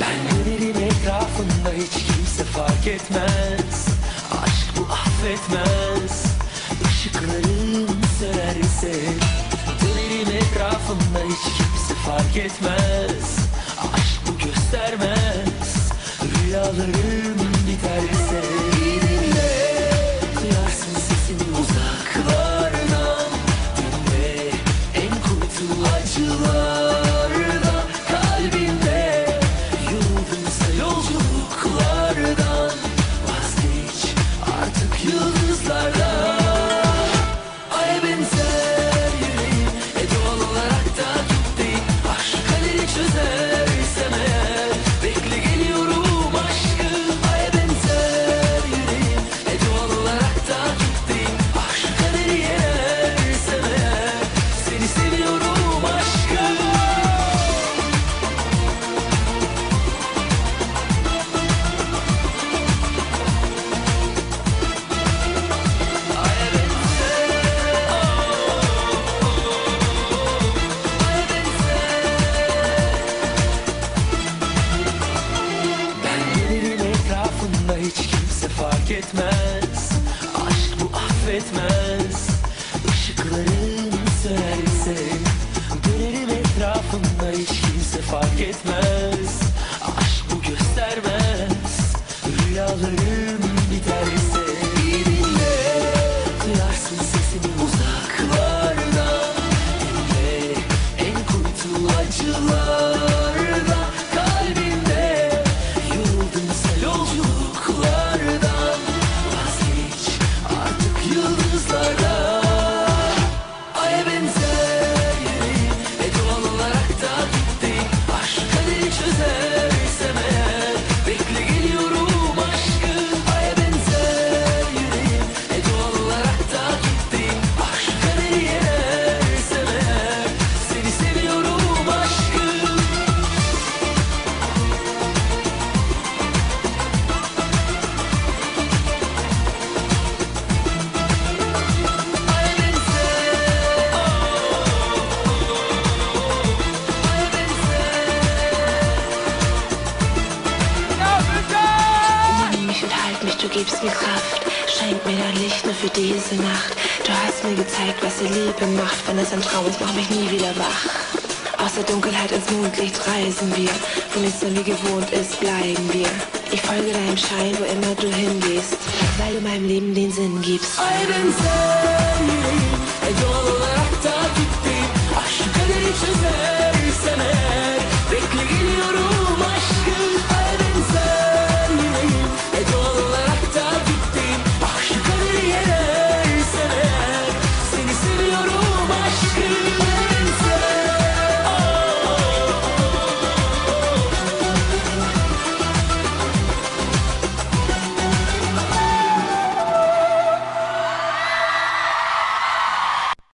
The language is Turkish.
Ben dönerim etrafında hiç kimse fark etmez affetmez Işıkların sönerse Dönerim etrafında hiç kimse fark etmez. Aşk bu göstermez. Rüyalarım fark etmez Aşk bu affetmez. Işıkların sönerse Dönerim etrafında hiç kimse fark etmez. Aşk bu göstermez. Rüyalarım biterse İyi dinle Duyarsın You. Gibst mir Kraft. Schenk mir dein Licht nur für diese Nacht. Du hast mir gezeigt, was die Liebe macht. Wenn es ein Traum ist, mach mich nie wieder wach. Aus der Dunkelheit ins Mondlicht reisen wir. Wo nichts mehr wie gewohnt ist, bleiben wir. Ich folge deinem Schein, wo immer du hingehst. Weil du meinem Leben den Sinn gibst. Ay benzer yüreğim E doğal olarak da gitti